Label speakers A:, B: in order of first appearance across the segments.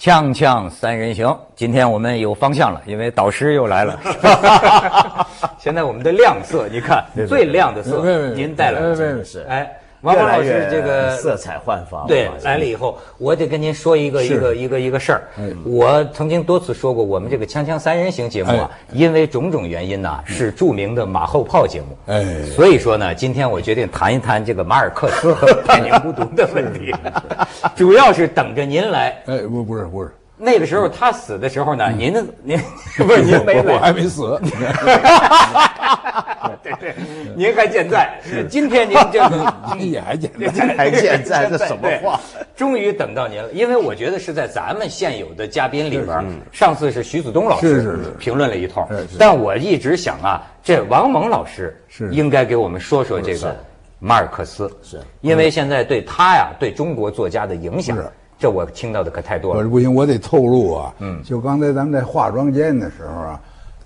A: 锵锵三人行，今天我们有方向了，因为导师又来了。现在我们的亮色，你看最亮的色，您带来
B: 的是
A: 哎。王峰老师，这个
B: 色彩焕发。
A: 对，来了以后，我得跟您说一个一个一个一个事儿。我曾经多次说过，我们这个《锵锵三人行》节目啊，因为种种原因呢，是著名的马后炮节目。哎，所以说呢，今天我决定谈一谈这个马尔克斯和 百年孤独的问题，主要是等着您来。
C: 哎，不，不是，不是。
A: 那个时候他死的时候呢，您您 不是您没
C: 我还没死。
A: 对 对，您还健在。今天您这个
C: 也还健
B: 在，还健在，这什么话？
A: 终于等到您了，因为我觉得是在咱们现有的嘉宾里边，上次是徐子东老师评论了一通，但我一直想啊，这王蒙老师是应该给我们说说这个马尔克斯，是因为现在对他呀，对中国作家的影响。这我听到的可太多了。
C: 不行，我得透露啊。嗯，就刚才咱们在化妆间的时候啊，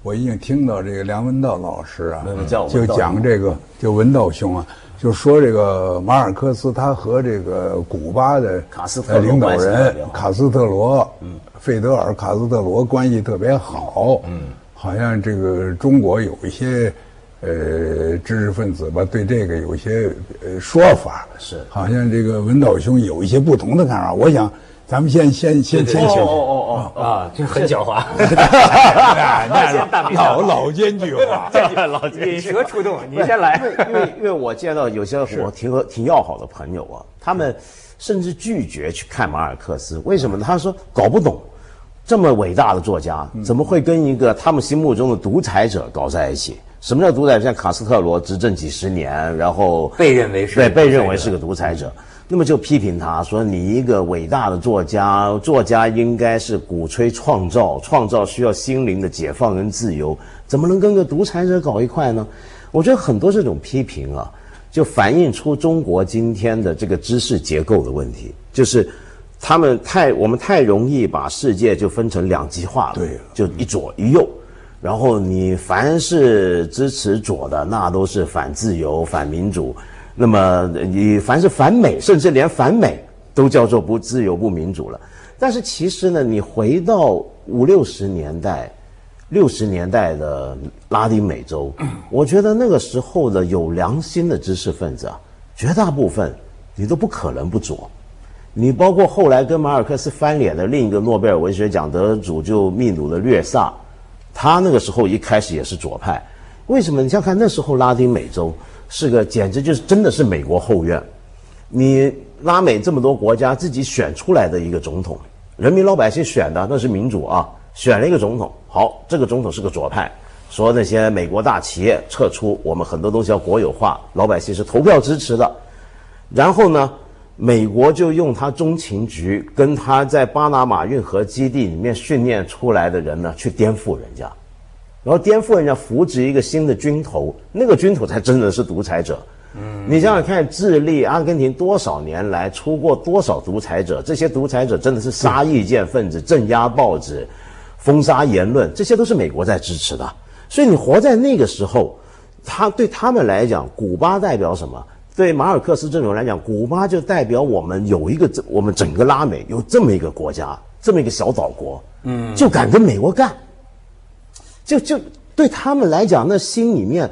C: 我已经听到这个梁文道老师啊，就讲这个，就文道兄啊，就说这个马尔克斯他和这个古巴的
B: 卡斯特
C: 领导人卡斯特罗，嗯，费德尔卡斯特罗关系特别好。嗯，好像这个中国有一些。呃，知识分子吧，对这个有些呃说法，
B: 是
C: 好像这个文道兄有一些不同的看法。我想，咱们先先先先请。哦
A: 哦哦啊，这很狡猾，
C: 那 老 老奸巨猾，
A: 老引蛇出洞。你先来，
B: 因为因为我见到有些我挺和挺要好的朋友啊，他们甚至拒绝去看马尔克斯，为什么呢？他说搞不懂，这么伟大的作家怎么会跟一个他们心目中的独裁者搞在一起？什么叫独裁？像卡斯特罗执政几十年，然后
A: 被认为是
B: 对被认为是个独裁者，那么就批评他说：“你一个伟大的作家，作家应该是鼓吹创造，创造需要心灵的解放跟自由，怎么能跟个独裁者搞一块呢？”我觉得很多这种批评啊，就反映出中国今天的这个知识结构的问题，就是他们太我们太容易把世界就分成两极化了，
C: 对，
B: 就一左一右。然后你凡是支持左的，那都是反自由、反民主；那么你凡是反美，甚至连反美都叫做不自由、不民主了。但是其实呢，你回到五六十年代、六十年代的拉丁美洲，我觉得那个时候的有良心的知识分子啊，绝大部分你都不可能不左。你包括后来跟马尔克斯翻脸的另一个诺贝尔文学奖得主，就秘鲁的略萨。他那个时候一开始也是左派，为什么？你想看那时候拉丁美洲是个简直就是真的是美国后院，你拉美这么多国家自己选出来的一个总统，人民老百姓选的那是民主啊，选了一个总统，好，这个总统是个左派，说那些美国大企业撤出，我们很多东西要国有化，老百姓是投票支持的，然后呢？美国就用他中情局跟他在巴拿马运河基地里面训练出来的人呢，去颠覆人家，然后颠覆人家扶植一个新的军头，那个军头才真的是独裁者。嗯，你想想看，智利、阿根廷多少年来出过多少独裁者？这些独裁者真的是杀意见分子、镇压报纸、封杀言论，这些都是美国在支持的。所以你活在那个时候，他对他们来讲，古巴代表什么？对马尔克斯这种来讲，古巴就代表我们有一个，我们整个拉美有这么一个国家，这么一个小岛国，嗯，就敢跟美国干，就就对他们来讲，那心里面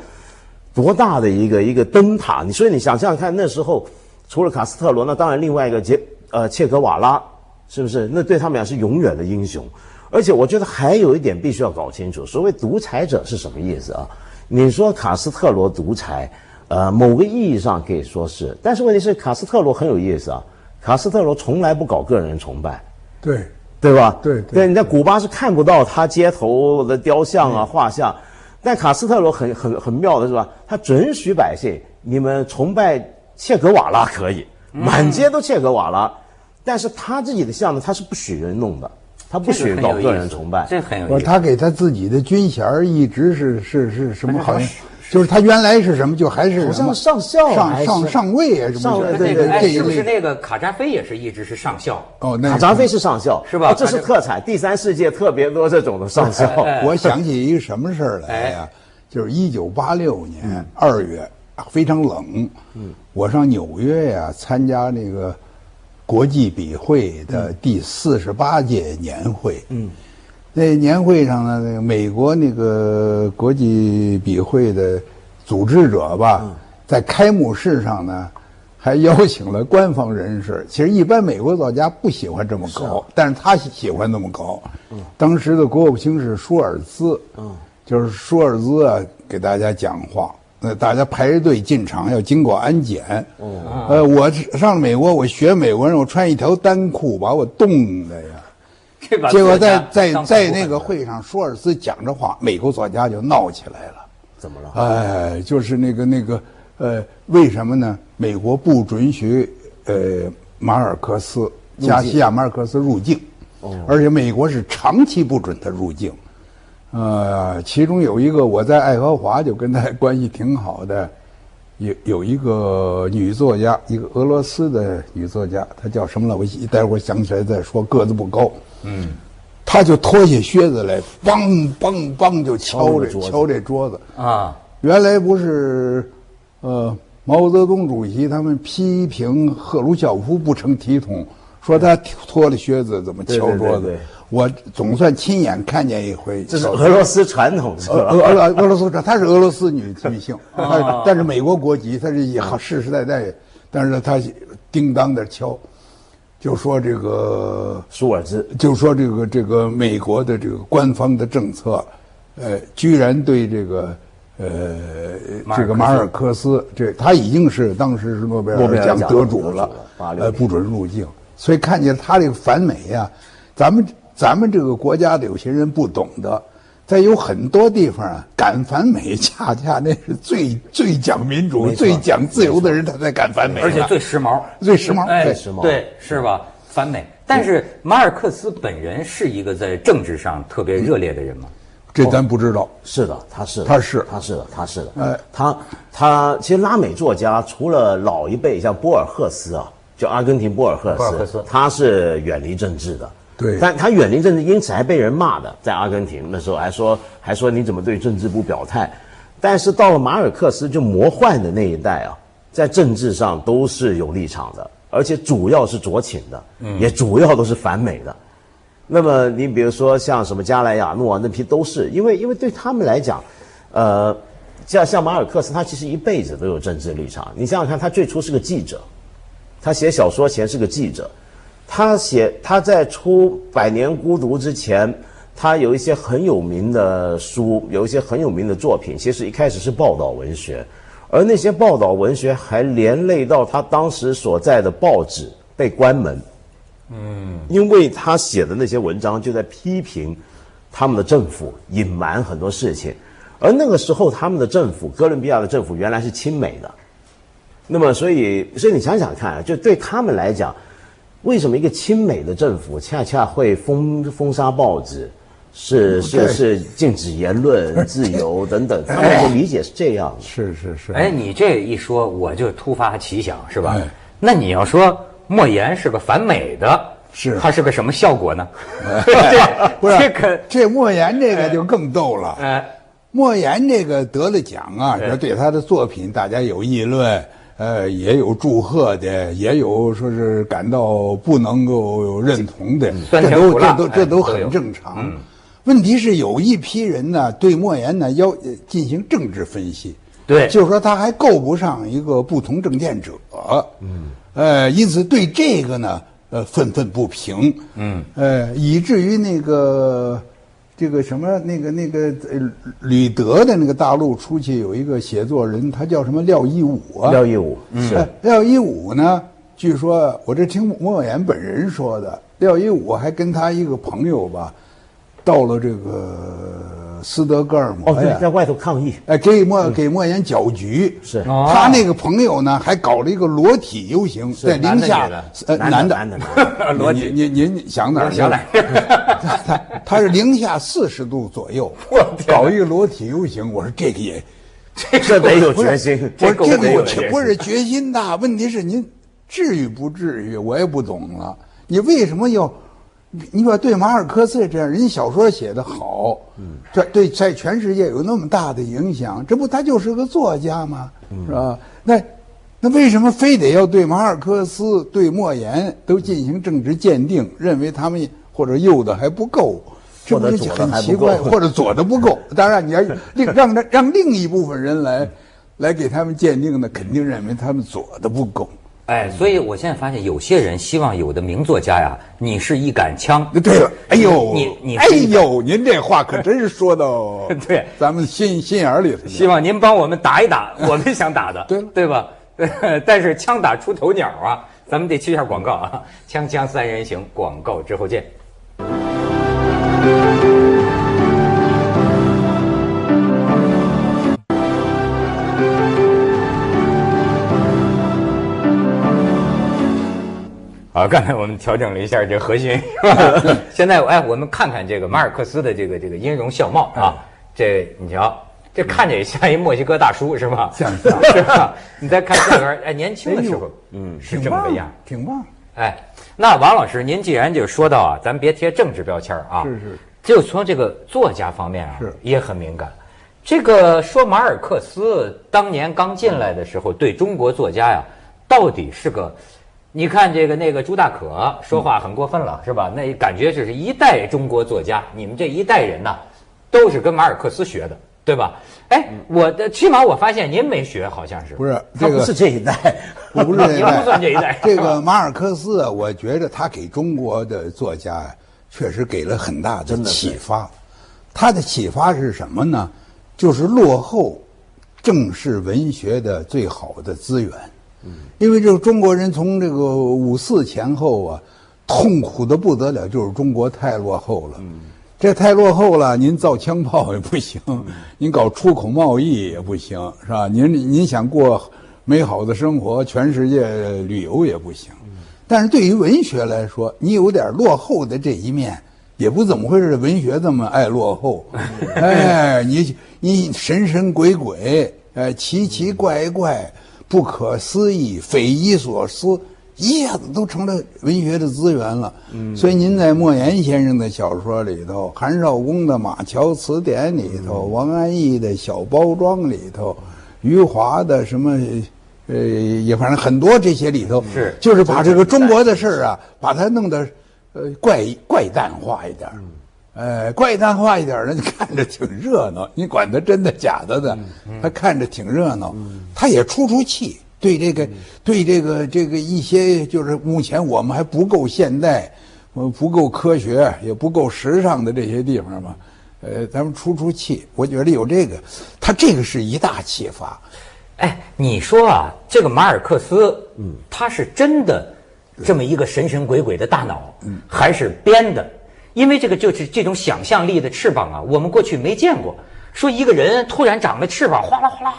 B: 多大的一个一个灯塔！你所以你想想看，那时候除了卡斯特罗，那当然另外一个杰呃切格瓦拉，是不是？那对他们俩是永远的英雄。而且我觉得还有一点必须要搞清楚，所谓独裁者是什么意思啊？你说卡斯特罗独裁？呃，某个意义上可以说是，但是问题是卡斯特罗很有意思啊。卡斯特罗从来不搞个人崇拜，
C: 对
B: 对吧？
C: 对对，
B: 你在古巴是看不到他街头的雕像啊、画像，但卡斯特罗很很很妙的是吧？他准许百姓你们崇拜切格瓦拉可以，满街都切格瓦拉，但是他自己的像呢，他是不许人弄的，他不许搞个人崇拜，
A: 这很有意思。
C: 他给他自己的军衔一直是是是什么好像。就是他原来是什么，就还是
B: 什么上校、
C: 上上上尉啊，什么
A: 对对对，是不是那个卡扎菲也是一直是上校？
B: 哦，那卡扎菲是上校
A: 是吧？
B: 这是特产，第三世界特别多这种的上校。
C: 我想起一个什么事儿来呀？就是一九八六年二月，非常冷。嗯，我上纽约呀参加那个国际笔会的第四十八届年会。嗯，那年会上呢，那个美国那个国际笔会的组织者吧，在开幕式上呢，还邀请了官方人士。其实一般美国作家不喜欢这么搞，但是他喜欢那么搞。嗯，当时的国务卿是舒尔兹。嗯，就是舒尔兹啊，给大家讲话。那大家排着队进场要经过安检。哦，呃，我上美国，我学美国人，我穿一条单裤，把我冻的呀。结果在在在那个会上，舒尔茨讲着话，美国作家就闹起来了。
B: 怎么了？
C: 哎，就是那个那个呃，为什么呢？美国不准许呃马尔克斯加西亚马尔克斯入境，而且美国是长期不准他入境。呃，其中有一个我在爱荷华就跟他 关系挺好的，有有一个女作家，一个俄罗斯的女作家，她叫什么了？我一待会儿想起来再说。个子不高，嗯，他就脱下靴子来，梆梆梆就敲这敲这桌子。啊。原来不是，呃，毛泽东主席他们批评赫鲁晓夫不成体统，说他脱了靴子怎么敲桌子。我总算亲眼看见一回，
B: 这是俄罗斯传统，
C: 俄俄俄俄罗斯传，她是俄罗斯女女性，但是美国国籍，她是好世世代代，但是她叮当的敲，就说这个
B: 舒尔兹，
C: 就说这个这个美国的这个官方的政策，呃，居然对这个呃这个马尔克斯，这他已经是当时是诺贝尔奖得主了，呃，不准入境，所以看见他这个反美呀，咱们。咱们这个国家的有些人不懂得，在有很多地方啊，敢反美，恰恰那是最最讲民主、最讲自由的人，他才敢反美，
A: 而且最时髦，
C: 最时髦，
B: 最时髦，
A: 对，是吧？反美。但是马尔克斯本人是一个在政治上特别热烈的人吗？
C: 这咱不知道。
B: 是的，他是，
C: 他是，
B: 他是的，他是的。哎，他他其实拉美作家除了老一辈像博尔赫斯啊，就阿根廷波尔赫斯，他是远离政治的。
C: 对，
B: 但他远离政治，因此还被人骂的，在阿根廷那时候还说还说你怎么对政治不表态？但是到了马尔克斯就魔幻的那一代啊，在政治上都是有立场的，而且主要是酌情的，也主要都是反美的。那么你比如说像什么加莱亚诺啊那批都是，因为因为对他们来讲，呃，像像马尔克斯他其实一辈子都有政治立场。你想想看，他最初是个记者，他写小说前是个记者。他写他在出《百年孤独》之前，他有一些很有名的书，有一些很有名的作品。其实一开始是报道文学，而那些报道文学还连累到他当时所在的报纸被关门。嗯，因为他写的那些文章就在批评他们的政府隐瞒很多事情，而那个时候他们的政府，哥伦比亚的政府原来是亲美的。那么，所以，所以你想想看，就对他们来讲。为什么一个亲美的政府恰恰会封封杀报纸，是是是禁止言论自由 等等？他们的理解是这样的。
C: 是是是。
A: 哎，你这一说，我就突发奇想，是吧？那你要说莫言是个反美的，
C: 是
A: 他是个什么效果呢？
C: 不是 这个这莫言这个就更逗了。哎，莫言这个得了奖啊，这对他的作品大家有议论。呃，也有祝贺的，也有说是感到不能够认同的，这都这都这都很正常。问题是有一批人呢，对莫言呢要进行政治分析，
A: 对，
C: 就是说他还够不上一个不同政见者，嗯，呃，因此对这个呢，呃，愤愤不平，嗯，呃，以至于那个。这个什么那个那个呃吕德的那个大陆出去有一个写作人，他叫什么廖一武啊？
B: 廖一武
C: 是廖一武呢？据说我这听莫言本人说的，廖一武还跟他一个朋友吧，到了这个。斯德哥尔摩
B: 呀，在外头抗议，
C: 哎，给莫给莫言搅局。
B: 是，
C: 他那个朋友呢，还搞了一个裸体游行，在零下，
B: 呃，男的，
C: 男的，裸体。您您想哪儿？
A: 想来，
C: 他他是零下四十度左右，搞一个裸体游行。我说这个也，
B: 这得有决心。
C: 我说这个我不是决心大，问题是您至于不至于？我也不懂了。你为什么要？你说对马尔克斯这样，人家小说写的好，嗯，这对在全世界有那么大的影响，这不他就是个作家吗？是吧？那那为什么非得要对马尔克斯、对莫言都进行政治鉴定，认为他们或者右的还不够，
B: 这不是
C: 很奇怪，或者左的不够？当然，你要 另让让另一部分人来来给他们鉴定呢，肯定认为他们左的不够。
A: 哎，所以我现在发现有些人希望有的名作家呀，你是一杆枪。
C: 对了，哎呦，你你哎呦，您这话可真是说到
A: 对
C: 咱们心心眼里头。
A: 希望您帮我们打一打我们想打的，
C: 对
A: 对吧？但是枪打出头鸟啊！咱们得去一下广告啊！锵锵三人行，广告之后见。好，刚才我们调整了一下这核心，是吧？现在哎，我们看看这个马尔克斯的这个这个音容笑貌啊，这你瞧。这看着也像一墨西哥大叔是吧？
C: 像像
A: 是吧？你再看下边，哎，年轻的时候，嗯，是这么个样，
C: 挺棒。
A: 哎，那王老师，您既然就说到啊，咱别贴政治标签啊，
C: 是是，
A: 就从这个作家方面啊，
C: 是
A: 也很敏感。这个说马尔克斯当年刚进来的时候，对中国作家呀，到底是个，你看这个那个朱大可说话很过分了，是吧？那感觉就是一代中国作家，你们这一代人呐，都是跟马尔克斯学的。对吧？哎，我的起码我发现您没学，好像是
C: 不是？
B: 他不是这一代，
C: 不是
A: 你 不算这一代。
C: 这个马尔克斯啊，我觉得他给中国的作家呀，确实给了很大的启发。他的启发是什么呢？就是落后，正是文学的最好的资源。嗯，因为这个中国人从这个五四前后啊，痛苦的不得了，就是中国太落后了。嗯。这太落后了，您造枪炮也不行，您搞出口贸易也不行，是吧？您您想过美好的生活，全世界旅游也不行。但是对于文学来说，你有点落后的这一面，也不怎么回事。文学这么爱落后，哎，你你神神鬼鬼，哎，奇奇怪怪，不可思议，匪夷所思。一下子都成了文学的资源了，所以您在莫言先生的小说里头、韩少功的《马桥词典》里头、王安忆的小包装里头、余华的什么，呃，也反正很多这些里头，
A: 是
C: 就是把这个中国的事儿啊，把它弄得呃怪怪诞化一点儿，呃，怪诞化一点的，你，看着挺热闹。你管他真的假的的，他看着挺热闹，他也出出气。对这个，对这个，这个一些就是目前我们还不够现代，呃，不够科学，也不够时尚的这些地方嘛，呃，咱们出出气。我觉得有这个，他这个是一大启发。
A: 哎，你说啊，这个马尔克斯，嗯，他是真的这么一个神神鬼鬼的大脑，嗯，还是编的？因为这个就是这种想象力的翅膀啊，我们过去没见过。说一个人突然长了翅膀，哗啦哗啦。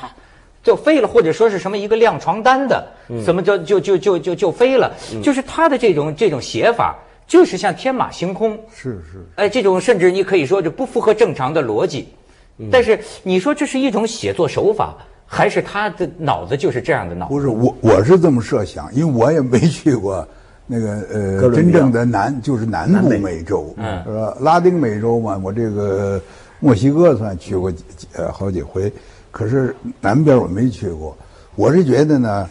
A: 就飞了，或者说是什么一个晾床单的，怎么就就就就就就飞了？就是他的这种这种写法，就是像天马行空。
C: 是是。
A: 哎，这种甚至你可以说这不符合正常的逻辑。但是你说这是一种写作手法，还是他的脑子就是这样的脑子？
C: 不是我，我是这么设想，因为我也没去过那个呃真正的南，就是南部美洲，嗯是吧？拉丁美洲嘛，我这个墨西哥算去过几呃好几回。可是南边我没去过，我是觉得呢，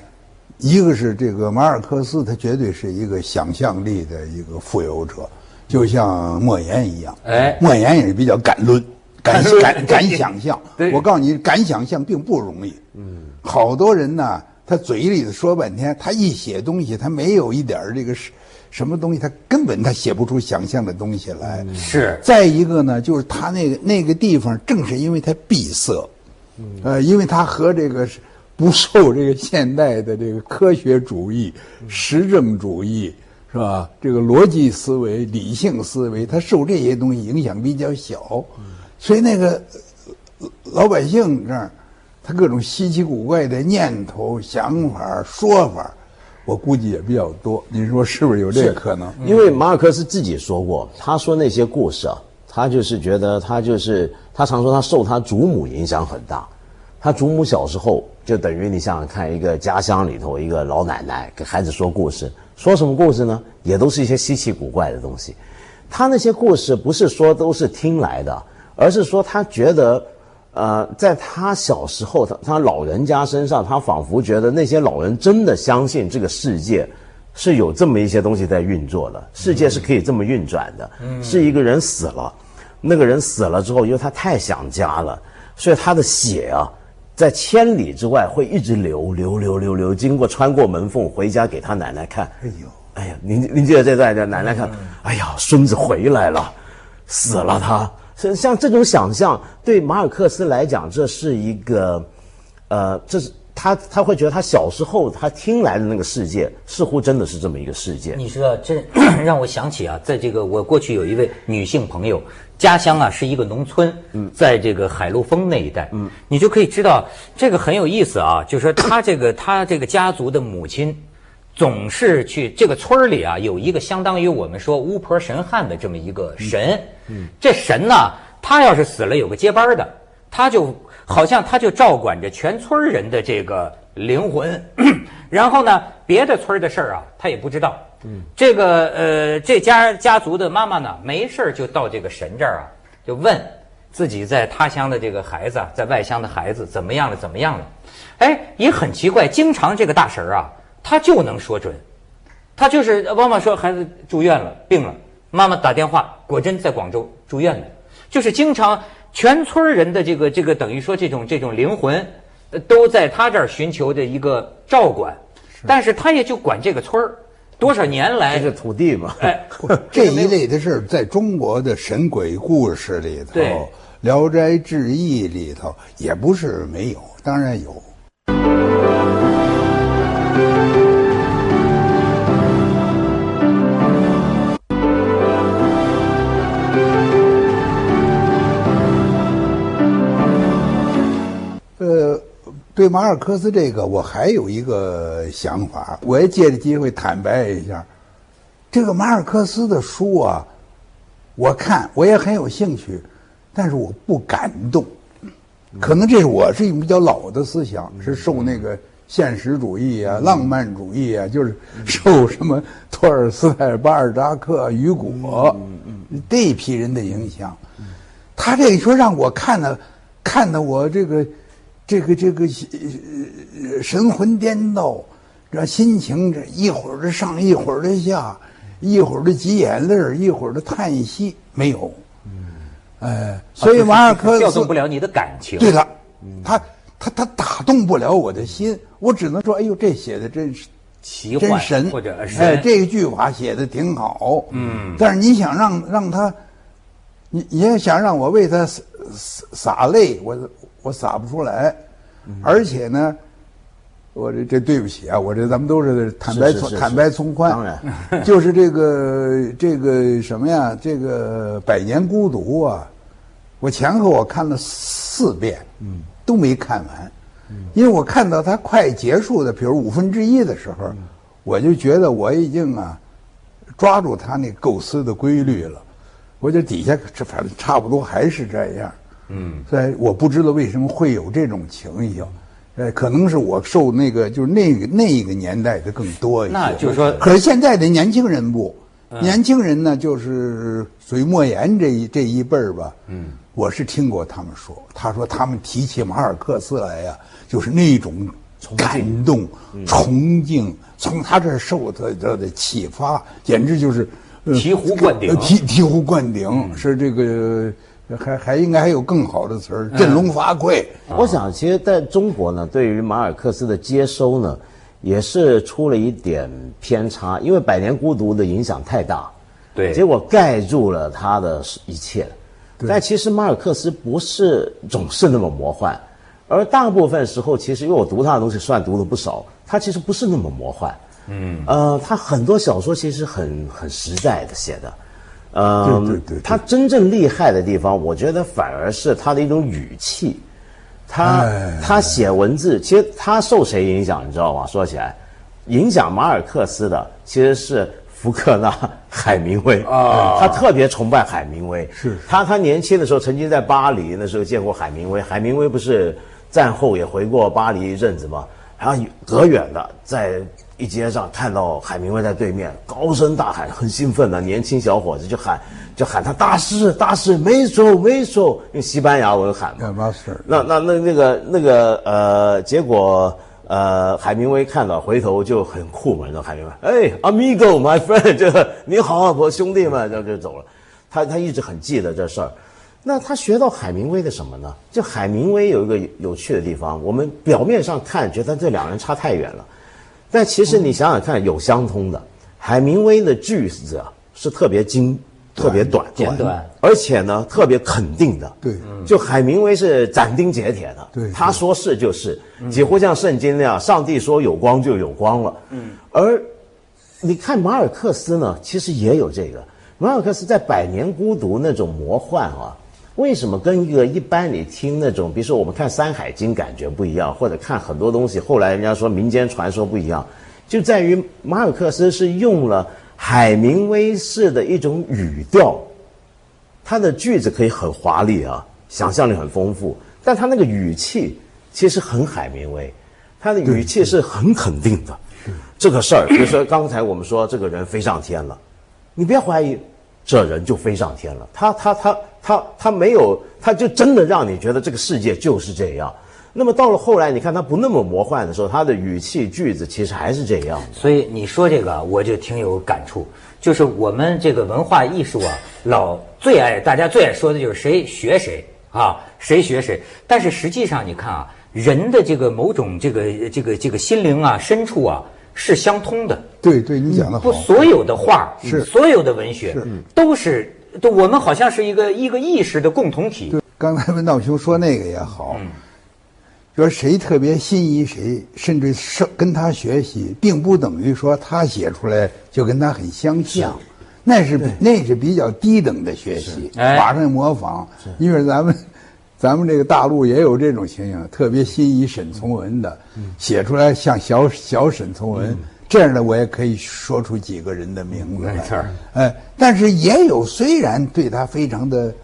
C: 一个是这个马尔克斯，他绝对是一个想象力的一个富有者，就像莫言一样。哎，莫言也是比较敢论，敢敢敢想象。我告诉你，敢想象并不容易。嗯，好多人呢，他嘴里头说半天，他一写东西，他没有一点这个什什么东西，他根本他写不出想象的东西来。
A: 是。
C: 再一个呢，就是他那个那个地方，正是因为他闭塞。呃，因为他和这个不受这个现代的这个科学主义、实证主义是吧？这个逻辑思维、理性思维，他受这些东西影响比较小，所以那个老百姓这儿，他各种稀奇古怪的念头、想法、说法，我估计也比较多。您说是不是有这个可能？
B: 因为马尔克斯自己说过，他说那些故事啊。他就是觉得，他就是他常说他受他祖母影响很大。他祖母小时候就等于你想想看，一个家乡里头一个老奶奶给孩子说故事，说什么故事呢？也都是一些稀奇古怪的东西。他那些故事不是说都是听来的，而是说他觉得，呃，在他小时候，他他老人家身上，他仿佛觉得那些老人真的相信这个世界是有这么一些东西在运作的，世界是可以这么运转的。嗯是一个人死了，那个人死了之后，因为他太想家了，所以他的血啊，在千里之外会一直流流流流流，经过穿过门缝回家给他奶奶看。哎呦，哎呀，您您记得这段？奶奶看，哎呀，孙子回来了，死了他。像像这种想象，对马尔克斯来讲，这是一个，呃，这是他他会觉得他小时候他听来的那个世界，似乎真的是这么一个世界。
A: 你知道，这让我想起啊，在这个我过去有一位女性朋友，家乡啊是一个农村，在这个海陆丰那一带，嗯你就可以知道这个很有意思啊，就是说他这个他这个家族的母亲。总是去这个村里啊，有一个相当于我们说巫婆神汉的这么一个神。嗯，这神呢，他要是死了，有个接班的，他就好像他就照管着全村人的这个灵魂。然后呢，别的村的事儿啊，他也不知道。嗯，这个呃，这家家族的妈妈呢，没事就到这个神这儿啊，就问自己在他乡的这个孩子，在外乡的孩子怎么样了，怎么样了？哎，也很奇怪，经常这个大神啊。他就能说准，他就是往往说孩子住院了病了，妈妈打电话，果真在广州住院了，就是经常全村人的这个这个等于说这种这种灵魂，都在他这儿寻求的一个照管，但是他也就管这个村儿，多少年来
B: 这是土地嘛，哎，
C: 这一类的事儿在中国的神鬼故事里头，《聊斋志异》里头也不是没有，当然有。呃对马尔克斯这个，我还有一个想法，我也借着机会坦白一下，这个马尔克斯的书啊，我看我也很有兴趣，但是我不感动，可能这是我是一种比较老的思想，是受那个现实主义啊、浪漫主义啊，就是受什么托尔斯泰、巴尔扎克、雨果这一批人的影响。他这说让我看的，看的我这个。这个这个神魂颠倒，这心情这一会儿的上一会儿的下，一会儿的挤眼泪一会儿的叹息，没有。嗯，哎，所以马尔克斯
A: 调动不了你的感情。
C: 对了，他他他打动不了我的心，我只能说，哎呦，这写的真是
A: 奇
C: 幻，真神
A: 或者
C: 哎，这个句法写的挺好。嗯，但是你想让让他，你你要想让我为他洒洒泪，我。我洒不出来，而且呢，我这这对不起啊，我这咱们都是坦白从坦白从宽，
B: 当然，
C: 就是这个这个什么呀，这个《百年孤独》啊，我前后我看了四遍，嗯，都没看完，因为我看到它快结束的，比如五分之一的时候，我就觉得我已经啊抓住他那构思的规律了，我觉得底下这反正差不多还是这样。嗯，所以我不知道为什么会有这种情形，呃，可能是我受那个就是那个那个年代的更多一些。
A: 那就是说，
C: 可是现在的年轻人不，年轻人呢，就是属于莫言这一这一辈儿吧。嗯，我是听过他们说，他说他们提起马尔克斯来呀，就是那种感动、崇敬，从他这儿受的的启发，简直就是
A: 醍醐灌顶，
C: 醍醍醐灌顶是这个。还还应该还有更好的词儿，振聋发聩。
B: 我想，其实在中国呢，对于马尔克斯的接收呢，也是出了一点偏差，因为《百年孤独》的影响太大，
A: 对，
B: 结果盖住了他的一切。但其实马尔克斯不是总是那么魔幻，而大部分时候，其实因为我读他的东西算读了不少，他其实不是那么魔幻。嗯，呃，他很多小说其实很很实在的写的。
C: 嗯，对对对，
B: 他真正厉害的地方，我觉得反而是他的一种语气。他他写文字，其实他受谁影响，你知道吗？说起来，影响马尔克斯的其实是福克纳、海明威啊。他特别崇拜海明威。
C: 是。
B: 他他年轻的时候曾经在巴黎那时候见过海明威，海明威不是战后也回过巴黎一阵子吗？然后隔远的在一街上看到海明威在对面，高声大喊，很兴奋的年轻小伙子就喊，就喊他大师大师，没错没错，用西班牙文喊
C: 嘛。
B: 那那那那个那个呃，结果呃，海明威看到回头就很酷嘛，道海明威，哎，amigo，my friend，就 你好，我兄弟们，然后就走了。他他一直很记得这事儿。那他学到海明威的什么呢？就海明威有一个有趣的地方，我们表面上看觉得这两个人差太远了，但其实你想想看，有相通的。海明威的句子啊是特别精、特别短、
A: 简短，
B: 而且呢特别肯定的。
C: 对，
B: 就海明威是斩钉截铁的。
C: 对，
B: 他说是就是，几乎像圣经那样，上帝说有光就有光了。嗯，而你看马尔克斯呢，其实也有这个。马尔克斯在《百年孤独》那种魔幻啊。为什么跟一个一般你听那种，比如说我们看《山海经》感觉不一样，或者看很多东西，后来人家说民间传说不一样，就在于马尔克斯是用了海明威式的一种语调，他的句子可以很华丽啊，想象力很丰富，但他那个语气其实很海明威，他的语气是很肯定的。这个事儿，比如说刚才我们说这个人飞上天了，你别怀疑。这人就飞上天了，他他他他他没有，他就真的让你觉得这个世界就是这样。那么到了后来，你看他不那么魔幻的时候，他的语气句子其实还是这样。
A: 所以你说这个，我就挺有感触。就是我们这个文化艺术啊，老最爱大家最爱说的就是谁学谁啊，谁学谁。但是实际上你看啊，人的这个某种这个这个这个心灵啊深处啊。是相通的，
C: 对对，你讲的好。
A: 不，所有的画是所有的文学都是都，我们好像是一个一个意识的共同体。
C: 对，刚才文道兄说那个也好，说谁特别心仪谁，甚至是跟他学习，并不等于说他写出来就跟他很相像，那是那是比较低等的学习，马上模仿。因为咱们。咱们这个大陆也有这种情形，特别心仪沈从文的，写出来像小小沈从文这样的，我也可以说出几个人的名字。
A: 没错，
C: 哎，但是也有虽然对他非常的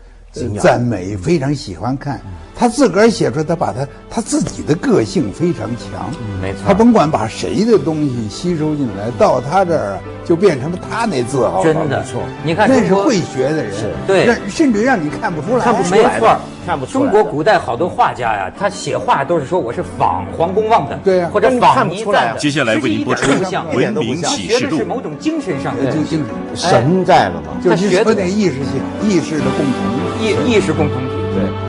C: 赞美，非常喜欢看。他自个儿写出，他把他他自己的个性非常强，
A: 没错。
C: 他甭管把谁的东西吸收进来，到他这儿就变成了他那字号。
A: 真的，
B: 错。
A: 你看，
C: 那是会学的人，
A: 对，
C: 甚至让你看不出来，
B: 看不出来。
A: 没错，
B: 看不出
A: 来。中国古代好多画家呀，他写画都是说我是仿黄公望的，
C: 对呀，
A: 或者仿倪瓒的。
D: 接下来为您播出《文明启示录》。
A: 是某种精神上的
C: 精精
B: 神，神在了嘛？
C: 就是说那意识性、意识的共同
A: 意意识共同体，
C: 对。